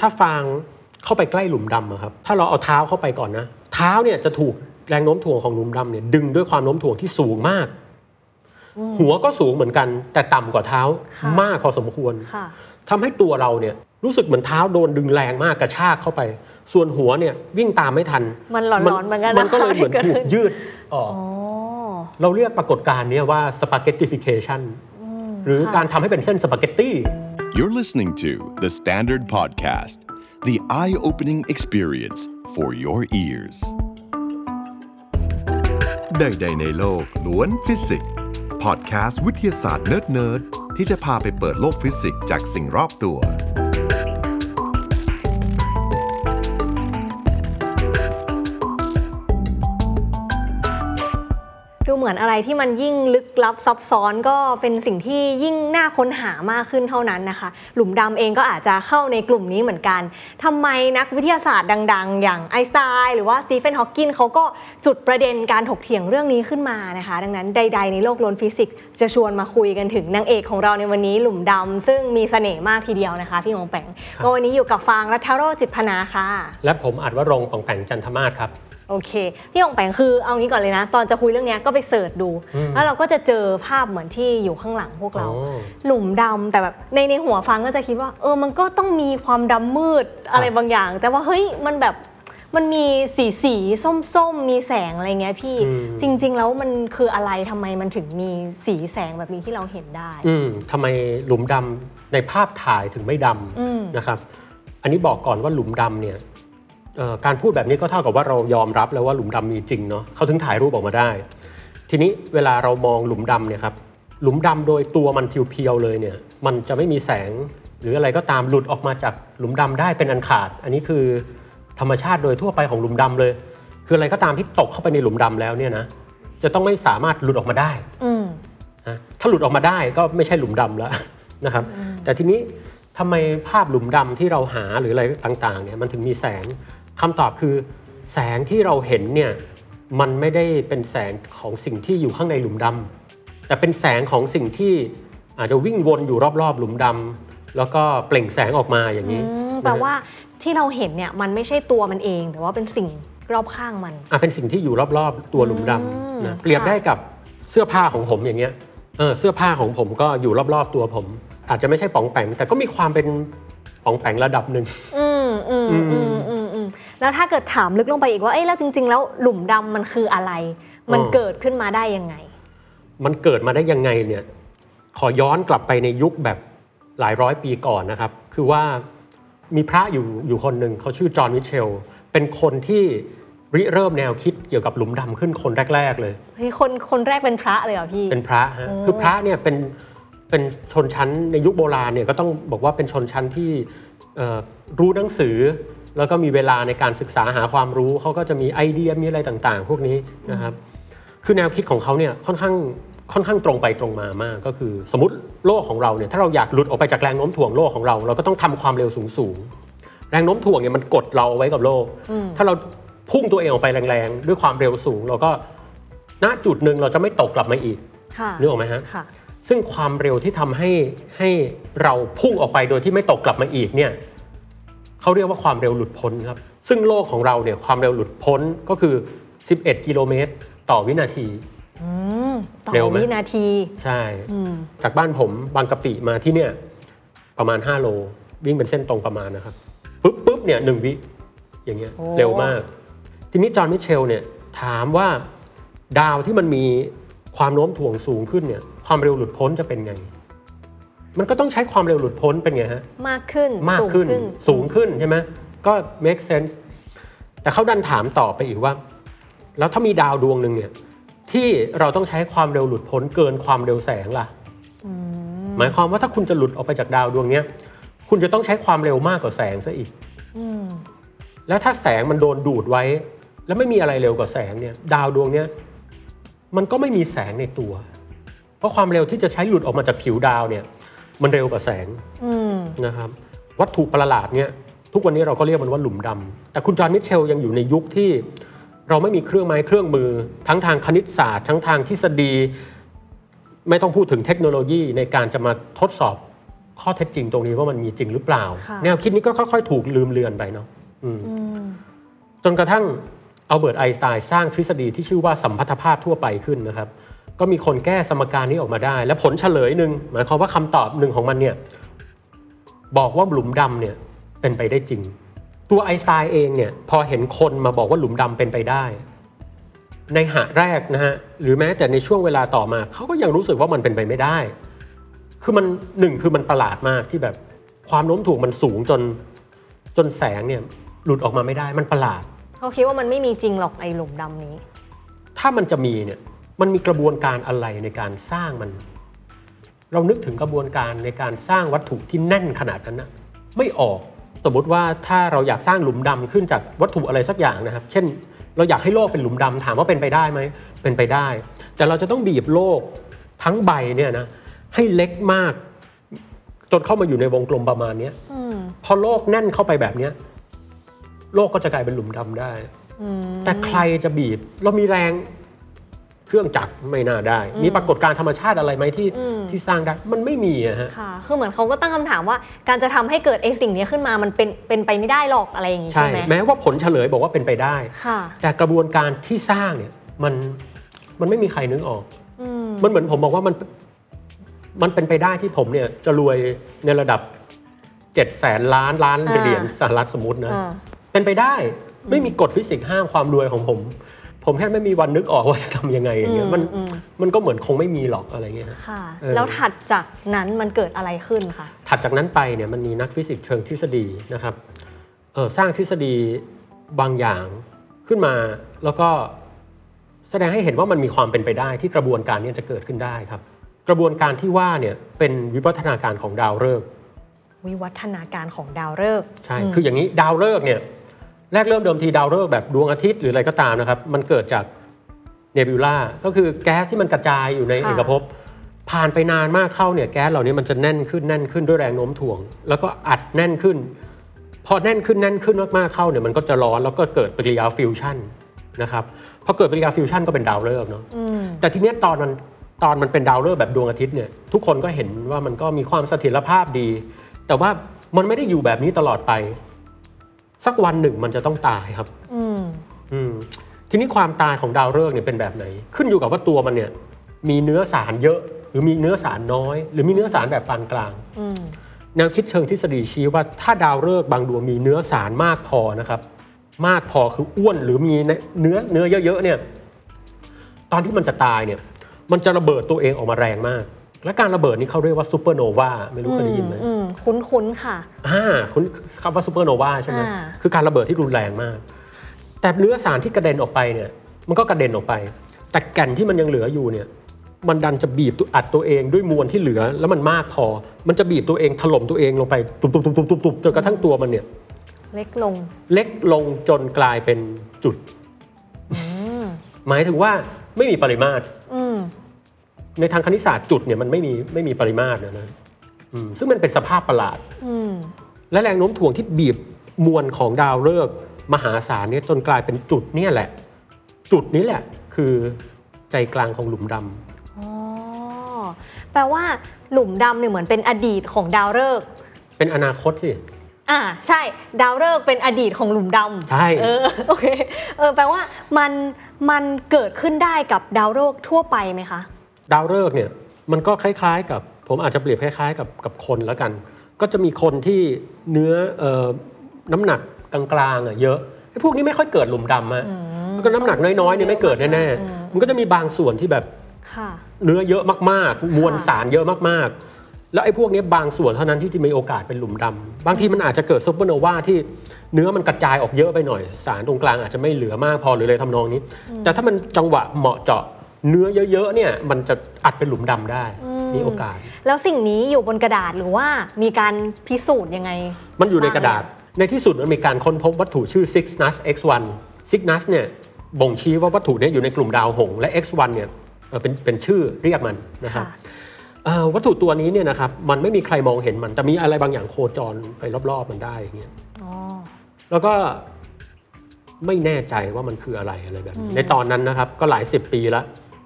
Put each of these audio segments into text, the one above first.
ถ้าฟางเข้าไปใกล้หลุมดำอะครับ ถ้าเราเอาเท้าเข้าไปก่อนนะ เท้าเนี่ยจะถูกแรงโน้มถ่วงของหลุมดำเนี่ยดึงด้วยความโน้มถ่วงที่สูงมาก หัวก็สูงเหมือนกัน แต่ต่ำกว่าเท้าค่ะมากพอสมควรค่ะทำให้ตัวเราเนี่ยรู้สึกเหมือนเท้าโดนดึงแรงมากกระชากเข้าไป ส่วนหัวเนี่ยวิ่งตามไม่ทัน มันหลอนๆเหมือนกันนะมันก็เลยเหมือนที่เกิดถูขึ้กนยืดออกอ๋อเราเรียกปรากฏการณ์เนี้ว่า spaghettification หรือค่ะการทำให้เป็นเส้นสปาเกตตี้ You're listening to The Standard Podcast, the eye opening experience for your ears. ใดๆในโลกล้วนฟิสิกส์พอดแคสต์วิทยาศาสตร์เนิร์ดๆที่จะพาไปเปิดโลกฟิสิกส์จากสิ่งรอบตัว เหมือนอะไรที่มันยิ่งลึกลับซับซ้อนก็เป็นสิ่งที่ยิ่งน่าค้นหามากขึ้นเท่านั้นนะคะ หลุมดำเองก็อาจจะเข้าในกลุ่มนี้เหมือนกันทำไมนักวิทยาศาสตร์ดัง ๆ อย่างไอน์สไตน์หรือว่าสตีเฟนฮอว์กินเขาก็จุดประเด็นการถกเถียงเรื่องนี้ขึ้นมานะคะ ดังนั้นใด ๆ ในโลกล้วนฟิสิกส์จะชวนมาคุยกันถึงนางเอกของเราในวันนี้หลุมดำซึ่งมีเสน่ห์มากทีเดียวนะคะพี่ป๋องแป๋งก็วันนี้อยู่กับฟางรัฐโรจน์จิตพนาค่ะและผมอาจวรงค์ป๋องแป๋งจันทมาศครับ โอเค พี่หงแปงคือเอางี้ก่อนเลยนะ ตอนจะคุยเรื่องเนี้ยก็ไปเสิร์ชดู อืม แล้วเราก็จะเจอภาพเหมือนที่อยู่ข้างหลังพวกเราอ๋อหลุมดำแต่แบบในในหัวฟังก็จะคิดว่า เออมันก็ต้องมีความดำมืดอะไรบางอย่าง แต่ว่าเฮ้ยมันแบบมันมีสีสีส้มส้มๆมีแสงอะไรเงี้ยพี่ อืม จริง ๆ แล้วมันคืออะไรทำไมมันถึงมีสีแสงแบบนี้ที่เราเห็นได้ อืมทำไมหลุมดำในภาพถ่ายถึงไม่ดอืมำนะครับ อันนี้บอกก่อนว่าหลุมดำเนี่ยเอ่อ การพูดแบบนี้ก็เท่ากับว่าเรายอมรับแล้วว่าหลุมดำมีจริงเนาะเขาถึงถ่ายรูปออกมาได้ ทีนี้เวลาเรามองหลุมดำเนี่ยครับหลุมดำโดยตัวมันเพียวๆเลยเนี่ยมันจะไม่มีแสงหรืออะไรก็ตามหลุดออกมาจากหลุมดำได้เป็นอันขาด อันนี้คือธรรมชาติโดยทั่วไปของหลุมดำเลย คืออะไรก็ตามที่ตกเข้าไปในหลุมดำแล้วเนี่ยนะจะต้องไม่สามารถหลุดออกมาได้อืมนะถ้าหลุดออกมาได้ก็ไม่ใช่หลุมดำแล้วนะครับ แต่ทีนี้ทำไมภาพหลุมดำที่เราหาหรืออะไรต่างๆเนี่ยมันถึงมีแสง คำตอบคือแสงที่เราเห็นเนี่ยมันไม่ได้เป็นแสงของสิ่งที่อยู่ข้างในหลุมดำแต่เป็นแสงของสิ่งที่อาจจะวิ่งวนอยู่รอบๆ หลุมดำแล้วก็เปล่งแสงออกมาอย่างนี้อืมนะฮะแปลว่าที่เราเห็นเนี่ยมันไม่ใช่ตัวมันเอง แต่ว่าเป็นสิ่งรอบข้างมันอะเป็นสิ่งที่อยู่รอบๆ ตัวหลุมดอืมำนะเปรียบค่ะได้กับเสื้อผ้าของผมอย่างเงี้ยเออเสื้อผ้าของผมก็อยู่รอบๆ ตัวผม อาจจะไม่ใช่ป๋องแปงแต่ก็มีความเป็นป๋องแปงระดับหนึ่งอืมอืมอือืมมอืมอืม แล้วถ้าเกิดถามลึกลงไปอีกว่าเอ้ยแล้วจริง ๆ แล้วหลุมดำมันคืออะไร มันเกิดขึ้นมาได้ยังไง มันเกิดมาได้ยังไงเนี่ยขอย้อนกลับไปในยุคแบบหลายร้อยปีก่อนนะครับ คือว่ามีพระอยู่อยู่คนหนึ่งเขาชื่อจอห์นมิเชล เป็นคนที่ริเริ่มแนวคิดเกี่ยวกับหลุมดำขึ้นคนแรก ๆ เลยเฮ้ยคนคนแรกเป็นพระเลยเหรอพี่ เป็นพระฮะโอ้คือพระเนี่ยเป็นเป็นชนชั้นในยุคโบราณเนี่ยก็ต้องบอกว่าเป็นชนชั้นที่เอ่อรู้หนังสือ แล้วก็มีเวลาในการศึกษาหาความรู้เขาก็จะมีไอเดียมีอะไรต่างๆ พวกนี้นะครับ คือแนวคิดของเขาเนี่ยค่อนข้างค่อนข้างตรงไปตรงมามาก ก็คือสมมติโลกของเราเนี่ยถ้าเราอยากหลุดออกไปจากแรงโน้มถ่วงโลกของเรา เราก็ต้องทำความเร็วสูงสูงๆแรงโน้มถ่วงเนี่ยมันกดเราเอาไว้กับโลก ถ้าเราพุ่งตัวเองออกไปแรงๆ ด้วยความเร็วสูง เราก็ณจุดหนึ่งเราจะไม่ตกกลับมาอีกค่ะนึกออกไหมฮะค่ะซึ่งความเร็วที่ทำให้ให้เราพุ่งออกไปโดยที่ไม่ตกกลับมาอีกเนี่ย เขาเรียกว่าความเร็วหลุดพ้นครับ ซึ่งโลกของเราเนี่ยความเร็วหลุดพ้นก็คือ 11 กิโลเมตรต่อวินาทีอืมต่อเร็วไหมวินาที ใช่อืมจากบ้านผมบางกะปิมาที่เนี่ย ประมาณ 5 โล วิ่งเป็นเส้นตรงประมาณนะครับปุ๊บปุ๊บเนี่ยหนึ่งวิ อย่างเงี้ยโอ้เร็วมาก ทีนี้จอห์นมิเชลเนี่ยถามว่าดาวที่มันมีความโน้มถ่วงสูงขึ้นเนี่ยความเร็วหลุดพ้นจะเป็นไง มันก็ต้องใช้ความเร็วหลุดพ้นเป็นไงฮะ มากขึ้นมากขึ้นสูงสูงขึ้นใช่ไหมก็ make sense แต่เขาดันถามต่อไปอีกว่า แล้วถ้ามีดาวดวงหนึ่งเนี่ย ที่เราต้องใช้ความเร็วหลุดพ้นเกินความเร็วแสงล่ะอืมหมายความว่าถ้าคุณจะหลุดออกไปจากดาวดวงเนี้ยคุณจะต้องใช้ความเร็วมากกว่าแสงซะอีกอืมแล้วถ้าแสงมันโดนดูดไว้ แล้วไม่มีอะไรเร็วกว่าแสงเนี่ย ดาวดวงเนี้ยมันก็ไม่มีแสงในตัว เพราะความเร็วที่จะใช้หลุดออกมาจากผิวดาวเนี่ย มันเร็วกว่าแสงอืมนะครับ วัตถุประหลาดเนี่ยทุกวันนี้เราก็เรียกมันว่าหลุมดำแต่คุณจอห์นมิเชลยังอยู่ในยุคที่เราไม่มีเครื่องไม้เครื่องมือ ทั้งทางคณิตศาสตร์ ทั้งทางทฤษฎี ไม่ต้องพูดถึงเทคโนโลยีในการจะมาทดสอบข้อเท็จจริงตรงนี้ว่ามันมีจริงหรือเปล่าค่ะแนวคิดนี้ก็ค่อยๆ ถูกลืมเลือนไปเนาะอืมอืมจนกระทั่งอัลเบิร์ตไอน์สไตน์สร้างทฤษฎีที่ชื่อว่าสัมพัทธภาพทั่วไปขึ้นนะครับ ก็มีคนแก้สมการนี้ออกมาได้ และผลเฉลยหนึ่งหมายความว่าคำตอบหนึ่งของมันเนี่ยบอกว่าหลุมดำเนี่ยเป็นไปได้จริง ตัวไอน์สไตน์เองเนี่ยพอเห็นคนมาบอกว่าหลุมดำเป็นไปได้ ในหะแรกนะฮะหรือแม้แต่ในช่วงเวลาต่อมาเขาก็ยังรู้สึกว่ามันเป็นไปไม่ได้ คือมันหนึ่งคือมันประหลาดมากที่แบบความโน้มถ่วงมันสูงจนจนแสงเนี่ยหลุดออกมาไม่ได้มันประหลาด เขาคิดว่ามันไม่มีจริงหรอกไอ้หลุมดำนี้ ถ้ามันจะมีเนี่ย มันมีกระบวนการอะไรในการสร้างมัน เรานึกถึงกระบวนการในการสร้างวัตถุที่แน่นขนาดนั้นนะไม่ออกสมมติว่าถ้าเราอยากสร้างหลุมดำขึ้นจากวัตถุอะไรสักอย่างนะครับ เช่น เราอยากให้โลกเป็นหลุมดำถามว่าเป็นไปได้ไหมเป็นไปได้ แต่เราจะต้องบีบโลกทั้งใบเนี่ยนะให้เล็กมากจนเข้ามาอยู่ในวงกลมประมาณเนี้ยอืมพอโลกแน่นเข้าไปแบบเนี้ยโลกก็จะกลายเป็นหลุมดำได้อืมแต่ใครจะบีบ เรามีแรง เครื่องจักรไม่น่าได้ มีปรากฏการณ์ธรรมชาติอะไรไหมที่อืมที่สร้างได้มันไม่มีอะฮะค่ะคือเหมือนเขาก็ตั้งคำถามว่า การจะทำให้เกิดไอ้สิ่งนี้ขึ้นมามันเป็นเป็นไปไม่ได้หรอกอะไรอย่างงี้ใช่ใช่ไหมแม้ว่าผลเฉลยบอกว่าเป็นไปได้ค่ะแต่กระบวนการที่สร้างเนี่ยมันมันไม่มีใครนึกออกอืมมันเหมือนผมบอกว่ามันมันเป็นไปได้ที่ผมเนี่ยจะรวยในระดับ7จ็ดแสนล้านล้านอ่าเหรียญสหรัฐสมมตินะอ่าเป็นไปได้ไม่มีกฎฟิสิกส์ห้ามความรวยของผม ผมแค่ไม่มีวันนึกออกว่าจะทำยังไงอย่างเงี้ยอืมมันอืมมันก็เหมือนคงไม่มีหรอกอะไรเงี้ยฮะค่ะเออแล้วถัดจากนั้นมันเกิดอะไรขึ้นคะถัดจากนั้นไปเนี่ยมันมีนักฟิสิกส์เชิงทฤษฎีนะครับเอ่อสร้างทฤษฎีบางอย่างขึ้นมาแล้วก็แสดงให้เห็นว่ามันมีความเป็นไปได้ที่กระบวนการเนี้ยจะเกิดขึ้นได้ครับ กระบวนการที่ว่าเนี่ยเป็นวิวัฒนาการของดาวฤกษ์วิวัฒนาการของดาวฤกษ์ใช่มคืออย่างนี้ดาวฤกษ์เนี่ย แรกเริ่มเดิมทีดาวฤกษ์แบบดวงอาทิตย์หรืออะไรก็ตามนะครับ มันเกิดจากเนบิวลาก็คือแก๊สที่มันกระจายอยู่ในค่ะเอกภพผ่านไปนานมากเข้าเนี่ยแก๊สเหล่านี้มันจะแน่นขึ้นแน่นขึ้นด้วยแรงโน้มถ่วง แล้วก็อัดแน่นขึ้น พอแน่นขึ้นแน่นขึ้นมากๆเข้าเนี่ยมันก็จะร้อนแล้วก็เกิดปฏิกิริยาฟิวชั่นนะครับพอเกิดปฏิกิริยาฟิวชั่นก็เป็นดาวฤกษ์เนาะอืมแต่ทีเนี้ยตอนมันตอนมันเป็นดาวฤกษ์แบบดวงอาทิตย์เนี่ยทุกคนก็เห็นว่ามันก็มีความเสถียรภาพดี แต่ว่ามันไม่ได้อยู่แบบนี้ตลอดไป สักวันหนึ่งมันจะต้องตายครับ อืมอืมทีนี้ความตายของดาวฤกษ์เนี่ยเป็นแบบไหน ขึ้นอยู่กับว่าตัวมันเนี่ยมีเนื้อสารเยอะ หรือมีเนื้อสารน้อย หรือมีเนื้อสารแบบปานกลาง อืมแนวคิดเชิงทฤษฎีชี้ว่าถ้าดาวฤกษ์บางดวงมีเนื้อสารมากพอนะครับ มากพอคืออ้วนหรือมีเนื้อเนื้อเยอะๆเนี่ยตอนที่มันจะตายเนี่ย มันจะระเบิดตัวเองออกมาแรงมาก และการระเบิดนี้เขาเรียกว่าซูเปอร์โนวาไม่รู้เคยได้ยินไหมอืม คุ้นคุ้นๆค่ะอ่าคุณคำว่าซูเปอร์โนวาใช่ไหมอ่า คือการระเบิดที่รุนแรงมาก แต่เนื้อสารที่กระเด็นออกไปเนี่ย มันก็กระเด็นออกไป แต่แก่นที่มันยังเหลืออยู่เนี่ย มันดันจะบีบตัวอัดตัวเองด้วยมวลที่เหลือแล้วมันมากพอ มันจะบีบตัวเองถล่มตัวเองลงไปตุบตุบตุบตุบตุบตุบจนกระทั่งตัวมันเนี่ย เล็กลงเล็กลงจนกลายเป็นจุด อืมหมายถึงว่าไม่มีปริมาตร อืมในทางคณิตศาสตร์จุดเนี่ยมันไม่มีไม่มีปริมาตรนะนะอืม ซึ่งมันเป็นสภาพประหลาดอืมและแรงโน้มถ่วงที่บีบมวลของดาวฤกษ์มหาศาลเนี่ยจนกลายเป็นจุดเนี่ยแหละ จุดนี้แหละคือใจกลางของหลุมดำอ๋อแปลว่าหลุมดำเนี่ยเหมือนเป็นอดีตของดาวฤกษ์เป็นอนาคตสิอ่าใช่ดาวฤกษ์เป็นอดีตของหลุมดำใช่เออโอเคเออแปลว่ามันมันเกิดขึ้นได้กับดาวฤกษ์ทั่วไปไหมคะ ดาวฤกษ์เนี่ยมันก็คล้าย ๆกับ ผมอาจจะเปรียบคล้ายๆกับกับคนแล้วกัน ก็จะมีคนที่เนื้อเอ่อน้ำหนักกลางๆอะเยอะไอ้พวกนี้ไม่ค่อยเกิดหลุมดำอะแล้วก็น้ำหนักน้อยๆเนี่ยไม่เกิดแน่ๆมันก็จะมีบางส่วนที่แบบค่ะเนื้อเยอะมากๆ มวลสารเยอะมากๆ แล้วไอ้พวกนี้บางส่วนเท่านั้นที่จะมีโอกาสเป็นหลุมดำบางทีมันอาจจะเกิดซูเปอร์โนวาที่เนื้อมันกระจายออกเยอะไปหน่อยสารตรงกลางอาจจะไม่เหลือมากพอหรืออะไรทำนองนี้ แต่ถ้ามันจังหวะเหมาะเจาะเนื้อเยอะๆเนี่ยมันจะอัดเป็นหลุมดำได้อื มมีโอกาส แล้วสิ่งนี้อยู่บนกระดาษหรือว่ามีการพิสูจน์ยังไง มันอยู่ในกระดาษ ในที่สุดมันมีการค้นพบวัตถุชื่อ Cygnus X1 Cygnus เนี่ยบ่งชี้ว่าวัตถุเนี้อยู่ในกลุ่มดาวหงส์และ X1 เนี่ยเอ่อเป็นเป็นชื่อเรียกมันนะครับค่ะเอ่อวัตถุตัวนี้เนี่ยนะครับมันไม่มีใครมองเห็นมันแต่มีอะไรบางอย่างโคจรไปรอบๆมันได้อย่างเงี้ยอ๋อแล้วก็ไม่แน่ใจว่ามันคืออะไรอะไรแบบนี้ในตอนนั้นนะครับ ก็หลายสิบปีแล้ว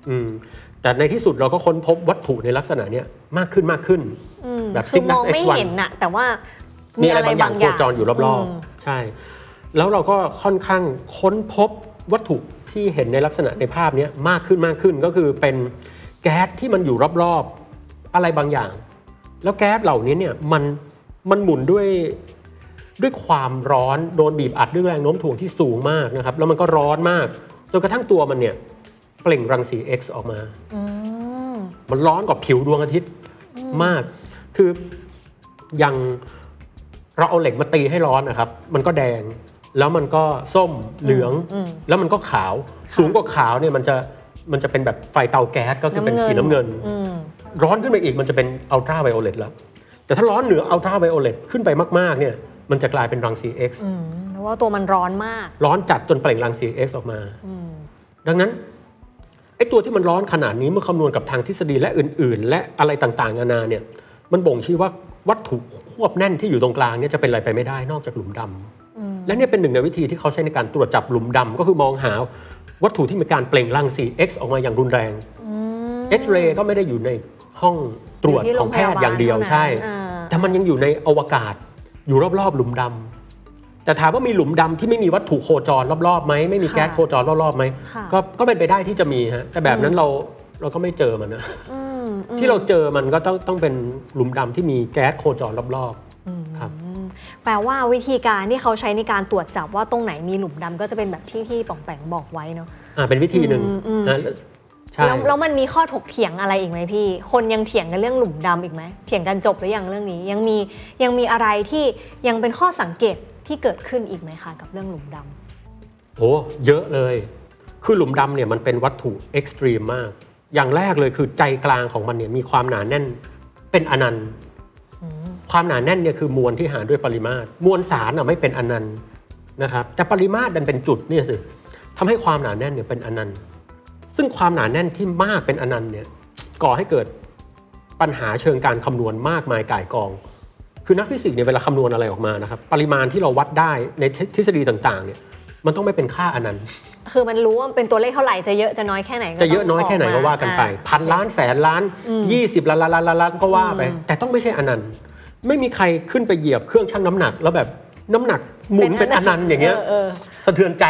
อืม แต่ในที่สุดเราก็ค้นพบวัตถุในลักษณะเนี้ยมากขึ้นมากขึ้นอืมแบบคือม Cygnus องไม่ X1 เห็นน่ะแต่ว่ามีมีอะไรอะไรบางอย่างโคจรอยู่รอบมๆใช่ แล้วเราก็ค่อนข้างค้นพบวัตถุที่เห็นในลักษณะในภาพเนี้ยมากขึ้นมากขึ้นก็คือเป็นแก๊สที่มันอยู่รอบๆอะไรบางอย่าง แล้วแก๊สเหล่านี้เนี่ยมันมันหมุนด้วยด้วยความร้อนโดนบีบอัดด้วยแรงโน้มถ่วงที่สูงมากนะครับ แล้วมันก็ร้อนมากจนกระทั่งตัวมันเนี่ย เปล่งรังสี X ออกมาอืมมันร้อนกว่าผิวดวงอาทิตย์มาก คืออย่างเราเอาเหล็กมาตีให้ร้อนนะครับ มันก็แดง แล้วมันก็ส้มเหลืองอืมแล้วมันก็ขาว สูงกว่าขาวเนี่ยมันจะมันจะเป็นแบบไฟเตาแก๊สก็คือเป็นสีน้ำเงินอืมร้อนขึ้นไปอีกมันจะเป็นอัลตราไวโอเลตแล้ว แต่ถ้าร้อนเหนืออัลตราไวโอเลตขึ้นไปมาก ๆ เนี่ย มันจะกลายเป็นรังสี X อืมเพราะว่าตัวมันร้อนมาก ร้อนจัดจนเปล่งรังสี X ออกมาอืมดังนั้น ไอ้ตัวที่มันร้อนขนาดนี้เมื่อคำนวณกับทางทฤษฎีและอื่น ๆ และอะไรต่างๆนานาเนี่ยมันบ่งชี้ว่าวัตถุควบแน่นที่อยู่ตรงกลางเนี่ยจะเป็นอะไรไปไม่ได้นอกจากหลุมดำและเนี่ยเป็นหนึ่งในวิธีที่เขาใช้ในการตรวจจับหลุมดำก็คือมองหาวัตถุที่มีการเปล่งรังสี X ออกมาอย่างรุนแรงเอ็กซเรย์ก็ไม่ได้อยู่ในห้องตรวจอยู่ที่ของแพทย์อย่างเดียวโรงพยาบาลใช่เท่านั้นอ่าแต่มันยังอยู่ในอวกาศอยู่รอบๆหลุมดำ แต่ถามว่ามีหลุมดำที่ไม่มีวัตถุโคจรรอบๆไหมไม่มีแก๊สโคจรรอบๆไหมค่ะก็ก็เป็นไปได้ที่จะมีฮะแต่แบบนั้นเราเราก็ไม่เจอมันนะอืมอืมที่เราเจอมันก็ต้องต้องเป็นหลุมดำที่มีแก๊สโคจรรอบๆครับแปลว่าวิธีการที่เขาใช้ในการตรวจจับว่าตรงไหนมีหลุมดำก็จะเป็นแบบที่ที่ป่องแปงบอกไว้เนาะอ่าเป็นวิธีหนึ่งอืมอืมนะใช่แล้วแล้วมันมีข้อถกเถียงอะไรอีกไหมพี่ คนยังเถียงกันเรื่องหลุมดำอีกไหมเถียงกันจบหรือยังเรื่องนี้ ยังมียังมีอะไรที่ยังเป็นข้อสังเกต ที่เกิดขึ้นอีกไหมคะกับเรื่องหลุมดำโอ้เยอะเลย คือหลุมดำเนี่ยมันเป็นวัตถุ extreme มาก อย่างแรกเลยคือใจกลางของมันเนี่ยมีความหนาแน่นเป็นอนันต์ความหนาแน่นเนี่ยคือมวลที่หารด้วยปริมาตร มวลสารอะไม่เป็นอนันต์นะครับแต่ปริมาตรดันเป็นจุดเนี่ยสิทำให้ความหนาแน่นเนี่ยเป็นอนันต์ ซึ่งความหนาแน่นที่มากเป็นอนันต์เนี่ยก่อให้เกิดปัญหาเชิงการคำนวณมากมายก่ายกอง คือนักฟิสิกส์เนี่ยเวลาคำนวณอะไรออกมานะครับปริมาณที่เราวัดได้ในทฤษฎีต่างๆเนี่ยมันต้องไม่เป็นค่าอนันต์ คือมันรู้ว่ามันเป็นตัวเลขเท่าไหร่จะเยอะจะน้อยแค่ไหนก็จะเยอะน้อยแค่ไหนก็ต้งว่ากันไปอ่พันล้านแสนล้าน 20ล้านล้านล้านล้านล้านก็ว่าไป แต่ต้องไม่ใช่อนันต์ ไม่มีใครขึ้นไปเหยียบเครื่องชั่งน้ำหนัก แล้วแบบน้ำหนักหมุนเป็นอนันต์อย่างเงี้ยเออสะเทือนใจ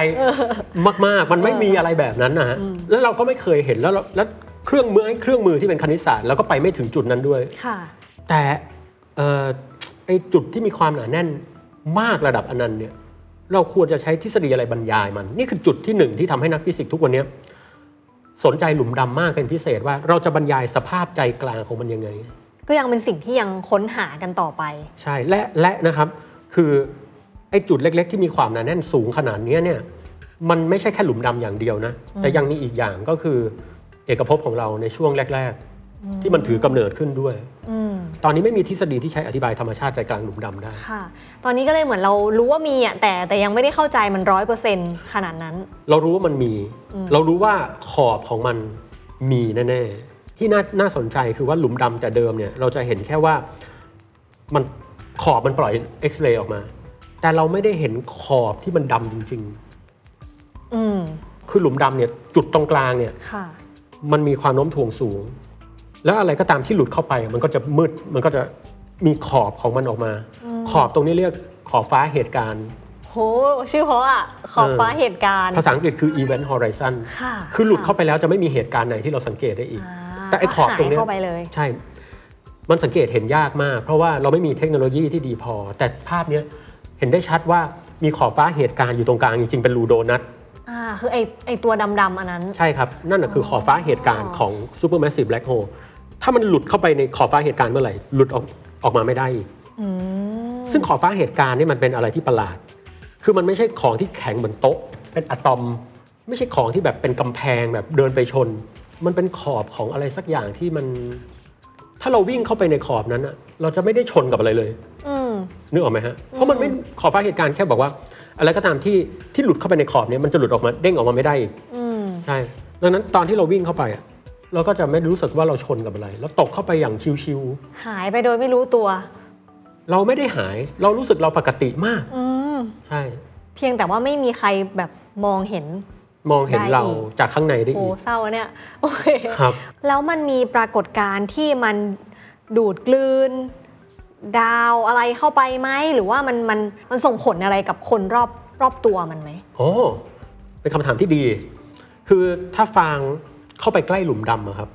มากๆ มันไม่มีอะไรแบบนั้นนะฮะแล้วเราก็ไม่เคยเห็นแล้วเราแล้วเครื่องมือไอ้เครื่องมือที่เป็นคณิตศาสตร์เราก็ไปไม่ถึงจุดนั้นด้วยค่ะแต่เอ่อ ไอ้จุดที่มีความหนาแน่นมากระดับอนันต์เนี่ยเราควรจะใช้ทฤษฎีอะไรบรรยายมัน นี่คือจุดที่หนึ่งที่ทำให้นักฟิสิกส์ทุกวันเนี้ยสนใจหลุมดำมากเป็นพิเศษว่าเราจะบรรยายสภาพใจกลางของมันยังไง ก็ยังเป็นสิ่งที่ยังค้นหากันต่อไป ใช่และและนะครับ คือไอ้จุดเล็ก ๆ ที่มีความหนาแน่นสูงขนาดเนี้ยเนี่ยมันไม่ใช่แค่หลุมดำอย่างเดียวนะ แต่ยังมีอีกอย่างก็คือ เอกภพของเราในช่วงแรก ๆ ที่มันถือกำเนิดขึ้นด้วยอืม ตอนนี้ไม่มีทฤษฎีที่ใช้อธิบายธรรมชาติใจกลางหลุมดำได้ ค่ะ ตอนนี้ก็เลยเหมือนเรารู้ว่ามีอะแต่แต่ยังไม่ได้เข้าใจมันร้อยเปอร์เซ็นต์ขนาดนั้น เรารู้ว่ามันมี เรารู้ว่าขอบของมันมีแน่ๆ ที่น่าน่าสนใจคือว่าหลุมดำแต่เดิมเนี่ยเราจะเห็นแค่ว่ามันขอบมันปล่อยเอ็กซเรย์ออกมา แต่เราไม่ได้เห็นขอบที่มันดำจริง อืม ๆ คือหลุมดำเนี่ยจุดตรงกลางเนี่ย ค่ะ มันมีความโน้มถ่วงสูง แล้วอะไรก็ตามที่หลุดเข้าไปมันก็จะมืดมันก็จะมีขอบของมันออกมา ขอบตรงนี้เรียกขอบฟ้าเหตุการณ์โหชื่อเพราะอะขอบฟ้าเหตุการณ์ ภาษาอังกฤษคือ event horizon ค่ะคือหลุดเข้าไปแล้วจะไม่มีเหตุการณ์ไหนที่เราสังเกตได้อีกาแต่ไอ้ขอบตรงเนี้ยหายเข้าไปเลยใช่ มันสังเกตเห็นยากมาก เพราะว่าเราไม่มีเทคโนโลยีที่ดีพอ แต่ภาพเนี้ยเห็นได้ชัดว่ามีขอบฟ้าเหตุการณ์อยู่ตรงกลางจริงๆเป็นรูโดนัทอ่าคือไอไอตัวดำๆอันนั้น ใช่ครับ นั่นนะคือขอบฟ้าเหตุการณ์ของ supermassive black hole ถ้ามันหลุดเข้าไปในขอบฟ้าเหตุการณ์เมื่อไหร่ หลุดออกออกมาไม่ได้อีกอืมซึ่งขอบฟ้าเหตุการณ์นี่มันเป็นอะไรที่ประหลาด คือมันไม่ใช่ของที่แข็งเหมือนโต๊ะ เป็นอะตอม ไม่ใช่ของที่แบบเป็นกำแพงแบบเดินไปชน มันเป็นขอบของอะไรสักอย่างที่มัน ถ้าเราวิ่งเข้าไปในขอบนั้นอะเราจะไม่ได้ชนกับอะไรเลยอืมนึกออกไหมฮะ เพราะมันไม่ขอบฟ้าเหตุการณ์แค่บอกว่า อะไรก็ตามที่ที่หลุดเข้าไปในขอบเนี้มันจะหลุดออกมาเด้งออกมาไม่ได้อีกอืมใช่ดังนั้นตอนที่เราวิ่งเข้าไปอะ เราก็จะไม่รู้สึกว่าเราชนกับอะไร แล้วตกเข้าไปอย่างชิวหายไปโดยไม่รู้ตัว ๆ เราไม่ได้หาย เรารู้สึกเราปกติมาก อืม ใช่ เพียงแต่ว่าไม่มีใครแบบมองเห็น มองเห็นได้เราอีกจากข้างในได้โอ้อีก เศร้าอะเนี่ย โอเค ครับ แล้วมันมีปรากฏการณ์ที่มันดูดกลืน ดาวอะไรเข้าไปไหม หรือว่ามันมันมันส่งผลอะไรกับคนรอบรอบตัวมันไหม โอ้ เป็นคำถามที่ดี คือถ้าฟาง เข้าไปใกล้หลุมดำอะครับ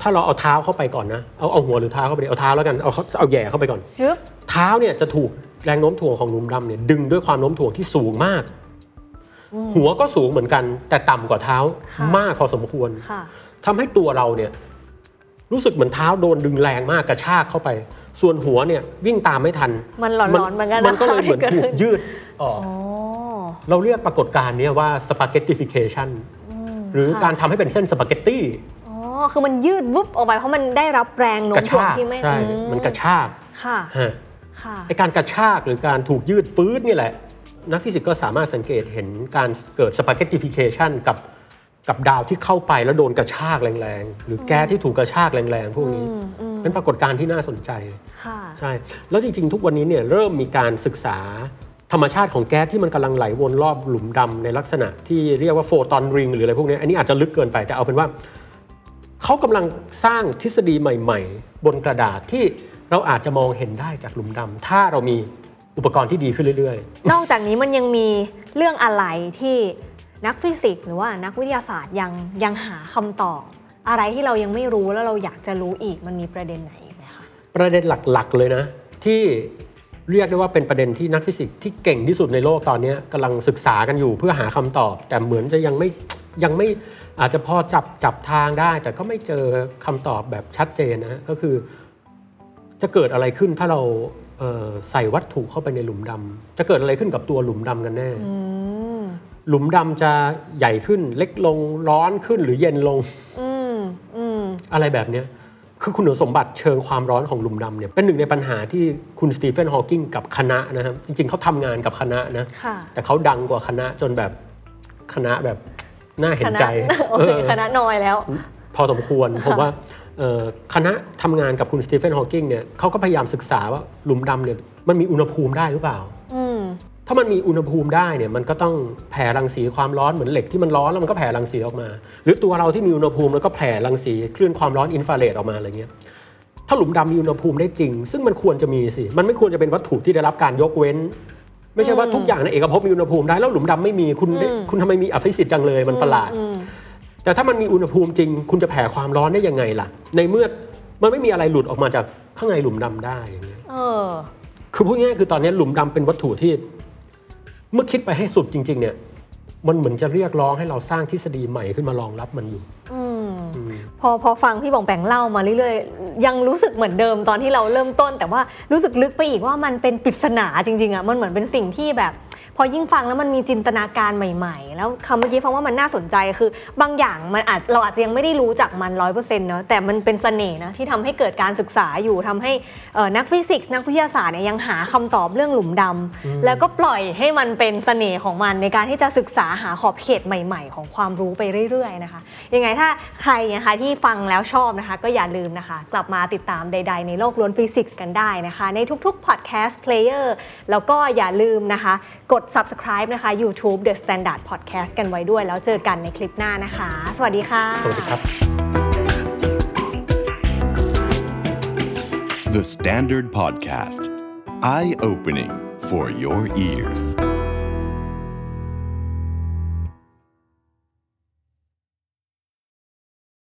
ถ้าเราเอาเท้าเข้าไปก่อนนะ เอาเอาหัวหรือเท้าเข้าไปดิเอาเท้าแล้วกัน เอาเข้าเอาแหย่เข้าไปก่อนชึบเท้าเนี่ยจะถูกแรงโน้มถ่วงของหลุมดำเนี่ยดึงด้วยความโน้มถ่วงที่สูงมาก หัวก็สูงเหมือนกัน แต่ต่ำกว่าเท้าค่ะมากพอสมควรค่ะทำให้ตัวเราเนี่ยรู้สึกเหมือนเท้าโดนดึงแรงมากกระชากเข้าไป ส่วนหัวเนี่ยวิ่งตามไม่ทัน มันหลอนๆเหมือนกันนะมันก็เลยเหมือนที่เกิดถูกยืดออกอ๋อเราเรียกปรากฏการณ์เนี้ว่า spaghettification หรือค่ะการทำให้เป็นเส้นสปาเกตตี้อ๋อคือมันยืดวุบออกไปเพราะมันได้รับแรงโน้กมระถ่วงชากที่ไม่ใช่อืมันกระชากค่ะฮะค่ะไอการกระชากหรือการถูกยืดปื๊ดนี่แหละ นักฟิสิกส์ก็สามารถสังเกตเห็นการเกิด spaghettification กับกับดาวที่เข้าไปแล้วโดนกระชากแรงๆ หรือแก๊สที่ถูกกระชากแรงๆ พวกนี้อืมอืมเป็นปรากฏการณ์ที่น่าสนใจค่ะใช่ แล้วจริงๆ ทุกวันนี้เนี่ยเริ่มมีการศึกษา ธรรมชาติของแก๊สที่มันกำลังไหลวนรอบหลุมดำในลักษณะที่เรียกว่าโฟตอนริงหรืออะไรพวกนี้อันนี้อาจจะลึกเกินไปแต่เอาเป็นว่าเขากำลังสร้างทฤษฎีใหม่ ๆ บนกระดาษที่เราอาจจะมองเห็นได้จากหลุมดำถ้าเรามีอุปกรณ์ที่ดีขึ้นเรื่อยนอกจากนี้มันยังมีเรื่องอะไรที่นักฟิสิกส์หรือว่านักวิทยาศาสตร์ยังยังหาคำตอบอะไรที่เรายังไม่รู้แล้วเราอยากจะรู้อีกมันมีประเด็นไหนอีกไหมคะๆประเด็นหลักๆเลยนะ ที่ เรียกได้ว่าเป็นประเด็นที่นักฟิสิกส์ที่เก่งที่สุดในโลกตอนนี้กำลังศึกษากันอยู่เพื่อหาคำตอบ แต่เหมือนจะยังไม่ยังไม่อาจจะพอจับจับทางได้ แต่ก็ไม่เจอคำตอบแบบชัดเจนนะฮะก็คือ จะเกิดอะไรขึ้นถ้าเราเอ่อใส่วัตถุเข้าไปในหลุมดำจะเกิดอะไรขึ้นกับตัวหลุมดำกันแน่อืมหลุมดำจะใหญ่ขึ้นเล็กลงร้อนขึ้นหรือเย็นลงอืมอืมอะไรแบบเนี้ย คือคุณสมบัติเชิงความร้อนของหลุมดำเนี่ยเป็นหนึ่งในปัญหาที่คุณสตีเฟนฮอว์กิงกับคณะนะครับจริงๆเขาทำงานกับคณะนะค่ะ แต่เขาดังกว่าคณะจนแบบคณะแบบน่าเห็คนณะใจโอเอเคอคณะน้อยแล้ว พอสมควรผมว่าเอ่อคณะทำงานกับคุณสตีเฟนฮอว์กิงเนี่ยเขาก็พยายามศึกษาว่าหลุมดำเนี่ยมันมีอุณหภูมิได้หรือเปล่าอืม ถ้ามันมีอุณหภูมิได้เนี่ยมันก็ต้องแผ่รังสีความร้อนเหมือนเหล็กที่มันร้อนแล้วมันก็แผ่รังสีออกมา หรือตัวเราที่มีอุณหภูมิแล้วก็แผ่รังสีคลื่นความร้อนอินฟราเรดออกมาอะไรเงี้ยถ้าหลุมดำมีอุณหภูมิได้จริง ซึ่งมันควรจะมีสิมันไม่ควรจะเป็นวัตถุที่ได้รับการยกเว้น ไม่ใช่ว่าทุกอย่างในเอกภพมีอุณหภูมิได้แล้วหลุมดำไม่มีคุณได้อืมคุณทำไมมีอภิสิทธิ์จังเลยมันประหลาดอืมแต่ถ้ามันมีอุณหภูมิจริง คุณจะแผ่ความร้อนได้ยังไงล่ะ ในเมื่อมันไม่มีอะไรหลุดออกมาจากข้างในหลุมดำได้อย่างเงี้ยเออคือพูดง่ายๆคือตอนนี้หลุมดำเป็นวัตถุที่ เมื่อคิดไปให้สุดจริง ๆ เนี่ย มันเหมือนจะเรียกร้องให้เราสร้างทฤษฎีใหม่ขึ้นมารองรับมันอยู่พอพอฟังพี่บองแปงเล่ามาเรื่อยๆ ยังรู้สึกเหมือนเดิมตอนที่เราเริ่มต้น แต่ว่ารู้สึกลึกไปอีกว่ามันเป็นปริศนาจริงๆอะมันเหมือนเป็นสิ่งที่แบบ อยิ่งฟังแล้วมันมีจินตนาการใหม่ ๆ แล้วคำเมื่อกี้ฟังว่ามันน่าสนใจคือบางอย่างมันอาจเราอาจจะยังไม่ได้รู้จักมันร้อยเปอร์เซ็นต์เนาะแต่มันเป็นเสน่ห์นะที่ทำให้เกิดการศึกษาอยู่ทำให้เอ่อนักฟิสิกส์นักวิทยาศาสตร์เนี่ยยังหาคำตอบเรื่องหลุมดำแล้วก็ปล่อยให้มันเป็นเสน่ห์ของมันในการที่จะศึกษาหาขอบเขตใหม่ ๆ ของความรู้ไปเรื่อยๆนะคะ ยังไงถ้าใครนะคะที่ฟังแล้วชอบนะคะ ก็อย่าลืมนะคะ กลับมาติดตามใด ๆ ในโลกล้วนฟิสิกส์กันได้นะคะ ในทุกๆ podcast player แล้วก็อย่าลืมนะคะ กด subscribe นะคะ YouTube The Standard Podcast กันไว้ด้วย แล้วเจอกันในคลิปหน้านะคะ สวัสดีค่ะ สวัสดีครับ The Standard Podcast, eye opening for your ears.